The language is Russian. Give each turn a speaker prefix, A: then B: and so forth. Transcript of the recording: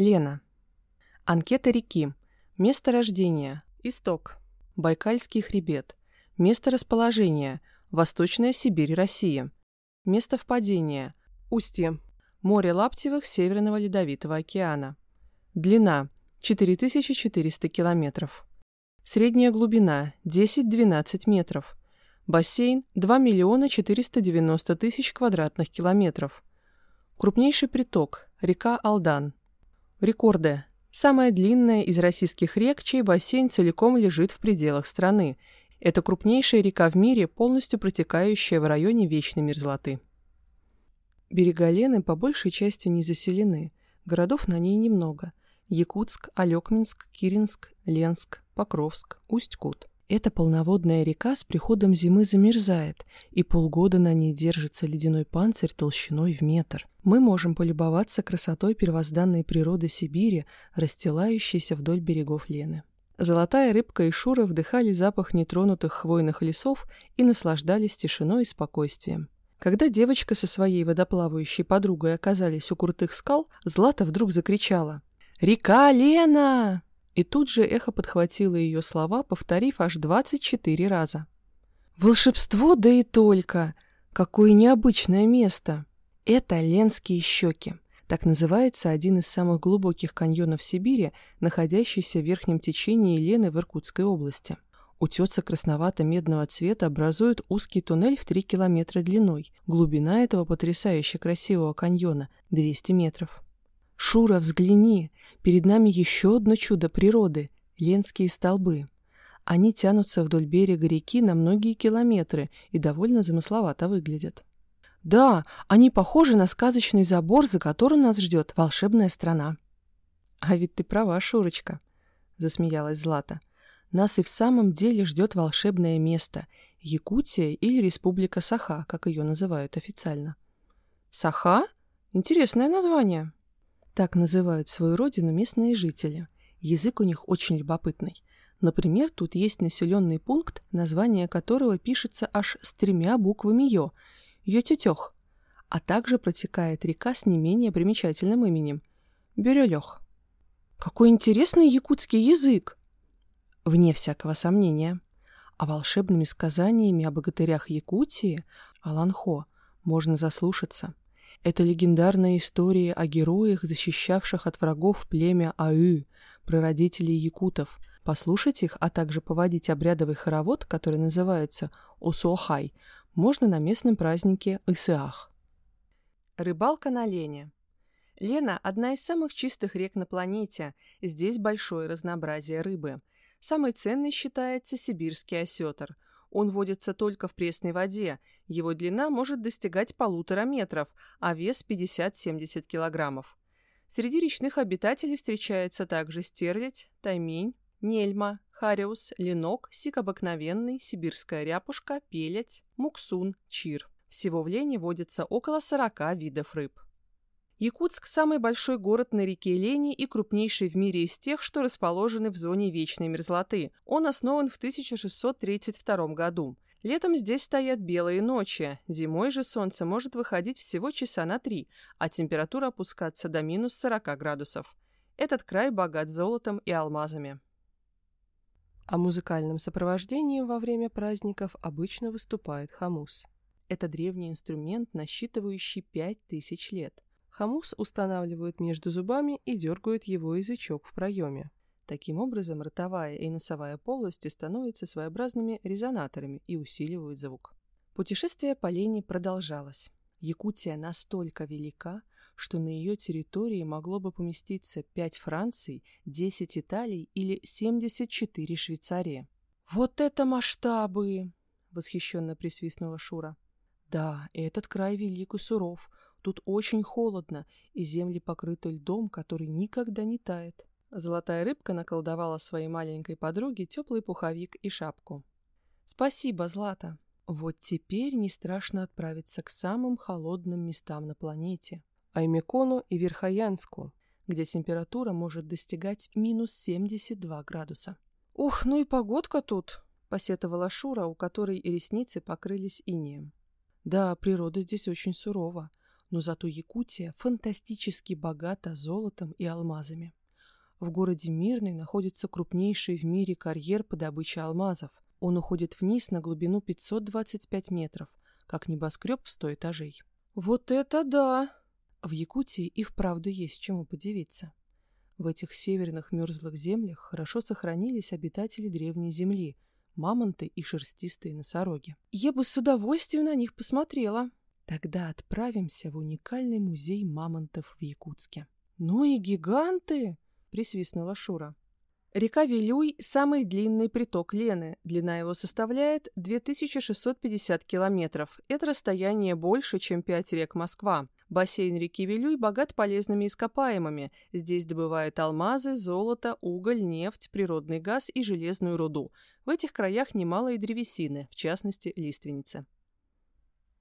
A: Лена. Анкета реки. Место рождения. Исток. Байкальский хребет. Место расположения. Восточная Сибирь, Россия. Место впадения. Устье. Море Лаптевых Северного Ледовитого океана. Длина. 4400 километров. Средняя глубина. 10-12 метров. Бассейн 2 миллиона 490 тысяч квадратных километров. Крупнейший приток – река Алдан. Рекорды. Самая длинная из российских рек, чей бассейн целиком лежит в пределах страны. Это крупнейшая река в мире, полностью протекающая в районе вечной мерзлоты. Берега Лены по большей части не заселены. Городов на ней немного. Якутск, Алекминск, Киринск, Ленск, Покровск, Усть-Кут. Эта полноводная река с приходом зимы замерзает, и полгода на ней держится ледяной панцирь толщиной в метр. Мы можем полюбоваться красотой первозданной природы Сибири, расстилающейся вдоль берегов Лены. Золотая рыбка и Шура вдыхали запах нетронутых хвойных лесов и наслаждались тишиной и спокойствием. Когда девочка со своей водоплавающей подругой оказались у крутых скал, Злата вдруг закричала «Река Лена!» И тут же эхо подхватило ее слова, повторив аж 24 раза. «Волшебство, да и только! Какое необычное место! Это Ленские щеки!» Так называется один из самых глубоких каньонов Сибири, находящийся в верхнем течении Лены в Иркутской области. Утесы красновато-медного цвета образуют узкий туннель в 3 километра длиной. Глубина этого потрясающе красивого каньона – 200 метров. «Шура, взгляни! Перед нами еще одно чудо природы — Ленские столбы. Они тянутся вдоль берега реки на многие километры и довольно замысловато выглядят. Да, они похожи на сказочный забор, за которым нас ждет волшебная страна». «А ведь ты права, Шурочка», — засмеялась Злата. «Нас и в самом деле ждет волшебное место — Якутия или Республика Саха, как ее называют официально». «Саха? Интересное название». Так называют свою родину местные жители. Язык у них очень любопытный. Например, тут есть населенный пункт, название которого пишется аж с тремя буквами «ё» – Йотютёх, а также протекает река с не менее примечательным именем – Бирюлёх. Какой интересный якутский язык! Вне всякого сомнения. А волшебными сказаниями о богатырях Якутии, Аланхо, можно заслушаться. Это легендарная история о героях, защищавших от врагов племя Аю, прародителей якутов. Послушать их, а также поводить обрядовый хоровод, который называется Усохай, можно на местном празднике Исыах. Рыбалка на Лене. Лена – одна из самых чистых рек на планете. Здесь большое разнообразие рыбы. Самый ценный считается сибирский осетр – он водится только в пресной воде, его длина может достигать полутора метров, а вес 50-70 килограммов. Среди речных обитателей встречается также стерлядь, таймень, нельма, хариус, ленок, сик обыкновенный, сибирская ряпушка, пелять, муксун, чир. Всего в Лене водится около 40 видов рыб. Якутск – самый большой город на реке Лени и крупнейший в мире из тех, что расположены в зоне вечной мерзлоты. Он основан в 1632 году. Летом здесь стоят белые ночи, зимой же солнце может выходить всего часа на три, а температура опускаться до минус 40 градусов. Этот край богат золотом и алмазами. О музыкальном сопровождении во время праздников обычно выступает хамус. Это древний инструмент, насчитывающий 5000 лет. Хамус устанавливают между зубами и дергают его язычок в проеме. Таким образом, ротовая и носовая полости становятся своеобразными резонаторами и усиливают звук. Путешествие по Лене продолжалось. Якутия настолько велика, что на ее территории могло бы поместиться 5 Франций, 10 Италий или 74 Швейцарии. «Вот это масштабы!» — восхищенно присвистнула Шура. «Да, этот край велик и суров, Тут очень холодно, и земли покрыты льдом, который никогда не тает. Золотая рыбка наколдовала своей маленькой подруге теплый пуховик и шапку. «Спасибо, Злата. Вот теперь не страшно отправиться к самым холодным местам на планете. Аймекону и Верхоянску, где температура может достигать минус 72 градуса». «Ух, ну и погодка тут!» — посетовала Шура, у которой и ресницы покрылись инеем. «Да, природа здесь очень сурова. Но зато Якутия фантастически богата золотом и алмазами. В городе Мирный находится крупнейший в мире карьер по добыче алмазов. Он уходит вниз на глубину 525 метров, как небоскреб в 100 этажей. Вот это да! В Якутии и вправду есть чему подивиться. В этих северных мерзлых землях хорошо сохранились обитатели древней земли, мамонты и шерстистые носороги. Я бы с удовольствием на них посмотрела. Тогда отправимся в уникальный музей мамонтов в Якутске. «Ну и гиганты!» — присвистнула Шура. Река Вилюй – самый длинный приток Лены. Длина его составляет 2650 километров. Это расстояние больше, чем пять рек Москва. Бассейн реки Вилюй богат полезными ископаемыми. Здесь добывают алмазы, золото, уголь, нефть, природный газ и железную руду. В этих краях немало и древесины, в частности, лиственницы.